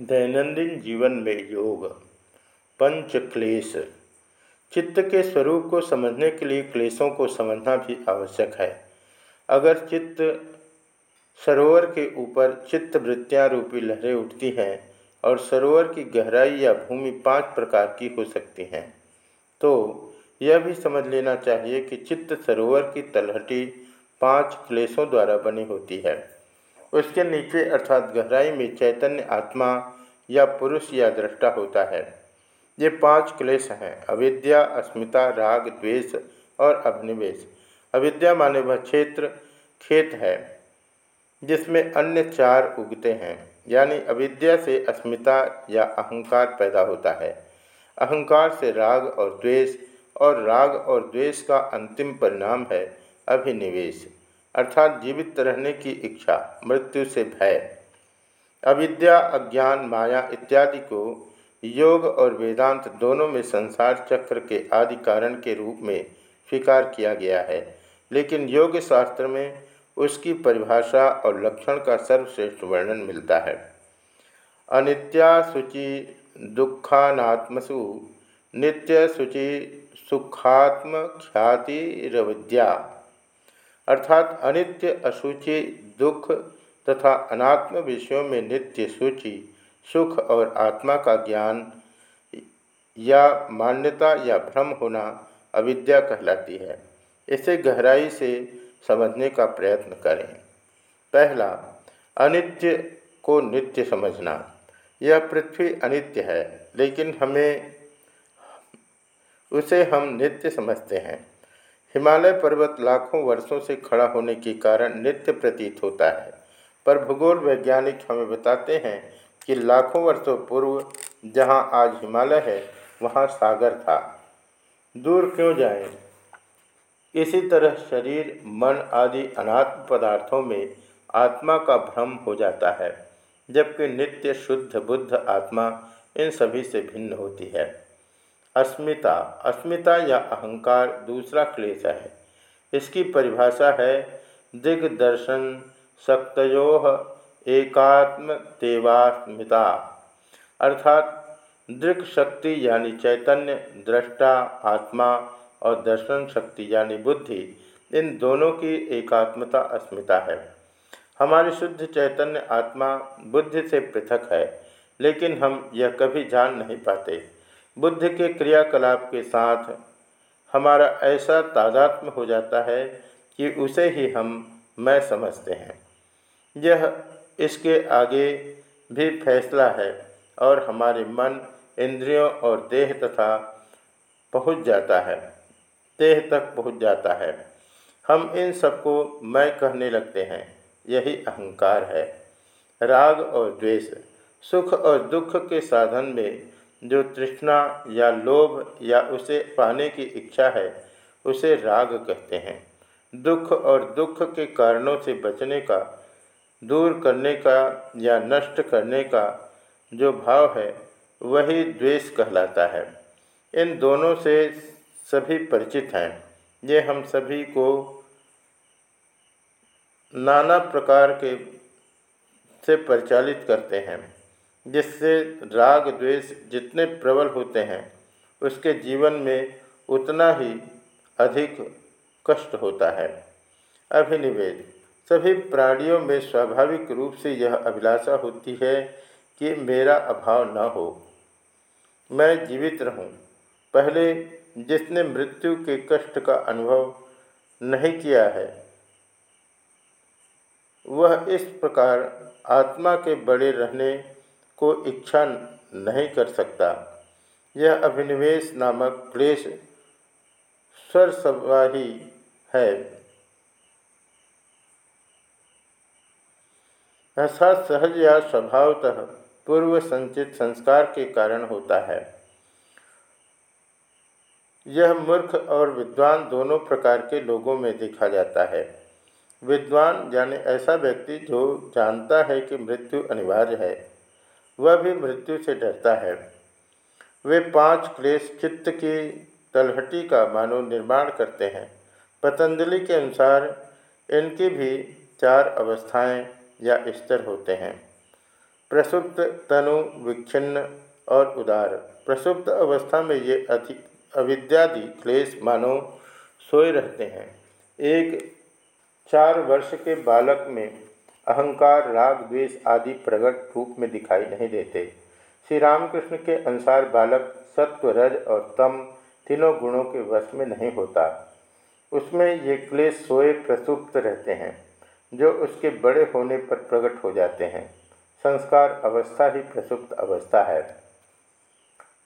दैनंदिन जीवन में योग, पंच क्लेश, चित्त के स्वरूप को समझने के लिए क्लेशों को समझना भी आवश्यक है। अगर चित्त सरोवर के ऊपर चित्त वृत्तियाँ रूपी लहरें उठती हैं और सरोवर की गहराई या भूमि पाँच प्रकार की हो सकती हैं तो यह भी समझ लेना चाहिए कि चित्त सरोवर की तलहटी पाँच क्लेशों द्वारा बनी होती है। उसके नीचे अर्थात गहराई में चैतन्य आत्मा या पुरुष या दृष्टा होता है। ये पाँच क्लेश हैं, अविद्या, अस्मिता, राग, द्वेष और अभिनिवेश। अविद्या माने वह क्षेत्र, खेत है, जिसमें अन्य चार उगते हैं, यानी अविद्या से अस्मिता या अहंकार पैदा होता है। अहंकार से राग और द्वेष और राग और द्वेष का अंतिम परिणाम है अभिनिवेश। अर्थात जीवित रहने की इच्छा, मृत्यु से भय, अविद्या, अज्ञान, माया इत्यादि को योग और वेदांत दोनों में संसार चक्र के आदि कारण के रूप में स्वीकार किया गया है। लेकिन योग शास्त्र में उसकी परिभाषा और लक्षण का सर्वश्रेष्ठ वर्णन मिलता है। अनित्या शुचि दुखानात्मसु, नित्य शुचि सुखात्म ख्यातिरविद्या अर्थात अनित्य असूचि, दुख तथा अनात्म विषयों में नित्य सूचि, सुख और आत्मा का ज्ञान या मान्यता या भ्रम होना अविद्या कहलाती है। इसे गहराई से समझने का प्रयत्न करें। पहला, अनित्य को नित्य समझना। यह पृथ्वी अनित्य है, लेकिन हमें उसे हम नित्य समझते हैं। हिमालय पर्वत लाखों वर्षों से खड़ा होने के कारण नित्य प्रतीत होता है। पर भूगोल वैज्ञानिक हमें बताते हैं कि लाखों वर्षों पूर्व जहाँ आज हिमालय है, वहाँ सागर था। दूर क्यों जाएँ? इसी तरह शरीर, मन आदि अनात्म पदार्थों में आत्मा का भ्रम हो जाता है, जबकि नित्य शुद्ध बुद्ध आत्मा इन सभी से भिन्न होती है। अस्मिता। अस्मिता या अहंकार दूसरा क्लेश है। इसकी परिभाषा है, दिग्दर्शन शक्तो एकात्म देवास्मिता अर्थात दृक शक्ति यानी चैतन्य, दृष्टा, आत्मा और दर्शन शक्ति यानी बुद्धि, इन दोनों की एकात्मता अस्मिता है। हमारी शुद्ध चैतन्य आत्मा बुद्धि से पृथक है, लेकिन हम यह कभी जान नहीं पाते। बुद्ध के क्रियाकलाप के साथ हमारा ऐसा तादात्म हो जाता है कि उसे ही हम मैं समझते हैं। यह इसके आगे भी फैसला है और हमारे मन, इंद्रियों और देह तथा पहुँच जाता है। देह तक पहुँच जाता है। हम इन सबको मैं कहने लगते हैं। यही अहंकार है। राग और द्वेष, सुख और दुख के साधन में जो तृष्णा या लोभ या उसे पाने की इच्छा है, उसे राग कहते हैं। दुख और दुख के कारणों से बचने का, दूर करने का या नष्ट करने का जो भाव है, वही द्वेष कहलाता है। इन दोनों से सभी परिचित हैं। ये हम सभी को नाना प्रकार के से परिचालित करते हैं। जिससे राग द्वेष जितने प्रबल होते हैं, उसके जीवन में उतना ही अधिक कष्ट होता है। अभिनिवेद। सभी प्राणियों में स्वाभाविक रूप से यह अभिलाषा होती है कि मेरा अभाव न हो। मैं जीवित रहूँ। पहले जिसने मृत्यु के कष्ट का अनुभव नहीं किया है, वह इस प्रकार आत्मा के बड़े रहने को इच्छा नहीं कर सकता। यह अभिनिवेश नामक क्लेश स्वर स्वरसवाही है। ऐसा सहज या स्वभावतः पूर्व संचित संस्कार के कारण होता है। यह मूर्ख और विद्वान दोनों प्रकार के लोगों में देखा जाता है। विद्वान यानी ऐसा व्यक्ति जो जानता है कि मृत्यु अनिवार्य है। वह भी मृत्यु से डरता है। वे पाँच क्लेश चित्त की तलहटी का मानव निर्माण करते हैं। पतंजलि के अनुसार इनकी भी चार अवस्थाएँ या स्तर होते हैं। प्रसुप्त, तनु, विच्छिन्न और उदार। प्रसुप्त अवस्था में ये अधिक अविद्यादि क्लेश मानव सोए रहते हैं। एक चार वर्ष के बालक में अहंकार, राग, द्वेष आदि प्रकट रूप में दिखाई नहीं देते। श्री रामकृष्ण के अनुसार बालक सत्व, रज और तम तीनों गुणों के वश में नहीं होता। उसमें ये क्लेश सोए प्रसुप्त रहते हैं, जो उसके बड़े होने पर प्रकट हो जाते हैं। संस्कार अवस्था ही प्रसुप्त अवस्था है।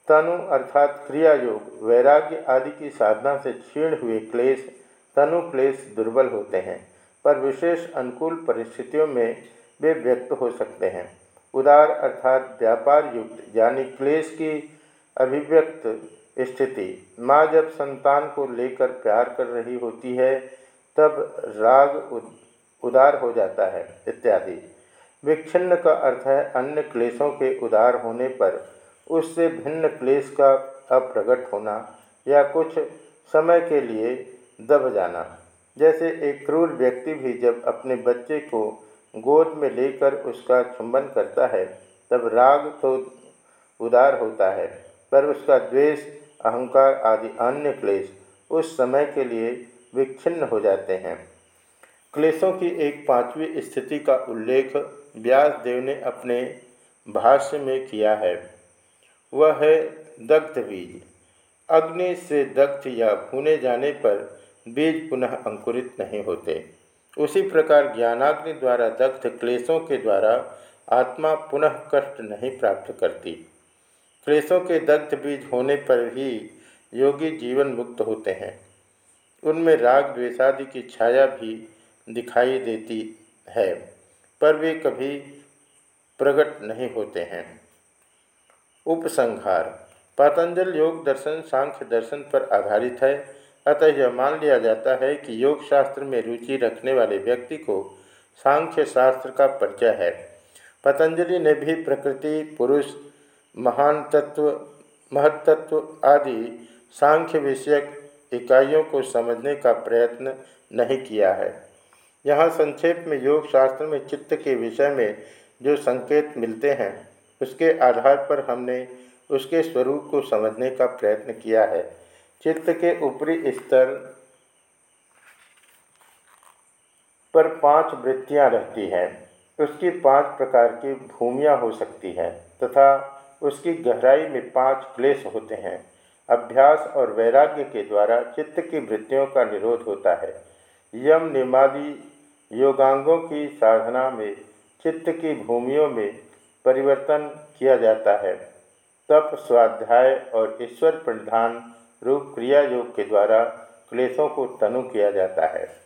तनु अर्थात क्रिया योग वैराग्य आदि की साधना से क्षीण हुए क्लेश, तनु क्लेश दुर्बल होते हैं। पर विशेष अनुकूल परिस्थितियों में वे व्यक्त हो सकते हैं। उदार अर्थात व्यापार युक्त यानी क्लेश की अभिव्यक्त स्थिति। माँ जब संतान को लेकर प्यार कर रही होती है, तब राग उदार हो जाता है, इत्यादि। विच्छिन्न का अर्थ है अन्य क्लेशों के उदार होने पर उससे भिन्न क्लेश का अप्रगट होना या कुछ समय के लिए दब जाना। जैसे एक क्रूर व्यक्ति भी जब अपने बच्चे को गोद में लेकर उसका चुंबन करता है, तब राग तो उदार होता है, पर उसका द्वेष, अहंकार आदि अन्य क्लेश उस समय के लिए विच्छिन्न हो जाते हैं। क्लेशों की एक पांचवी स्थिति का उल्लेख व्यास देव ने अपने भाष्य में किया है। वह है दग्ध बीज अग्नि से दग्ध या भूने जाने पर बीज पुनः अंकुरित नहीं होते। उसी प्रकार ज्ञानाग्नि द्वारा दग्ध क्लेशों के द्वारा आत्मा पुनः कष्ट नहीं प्राप्त करती। क्लेशों के दग्ध बीज होने पर ही योगी जीवन मुक्त होते हैं। उनमें राग द्वेषादि की छाया भी दिखाई देती है, पर वे कभी प्रकट नहीं होते हैं। उपसंहार, पतंजल योग दर्शन, सांख्य दर्शन पर आधारित है। अतः यह मान लिया जाता है कि योग शास्त्र में रुचि रखने वाले व्यक्ति को सांख्य शास्त्र का परिचय है। पतंजलि ने भी प्रकृति, पुरुष महान तत्व महत्त्व आदि सांख्य विषयक इकाइयों को समझने का प्रयत्न नहीं किया है। यहाँ संक्षेप में योग शास्त्र में चित्त के विषय में जो संकेत मिलते हैं, उसके आधार पर हमने उसके स्वरूप को समझने का प्रयत्न किया है। चित्त के ऊपरी स्तर पर पाँच वृत्तियाँ रहती हैं। उसकी पाँच प्रकार की भूमियाँ हो सकती हैं तथा उसकी गहराई में पाँच क्लेश होते हैं। अभ्यास और वैराग्य के द्वारा चित्त की वृत्तियों का निरोध होता है। यम निमादि योगांगों की साधना में चित्त की भूमियों में परिवर्तन किया जाता है। तप, स्वाध्याय और ईश्वर प्रधान रूप क्रिया योग के द्वारा क्लेशों को तनु किया जाता है।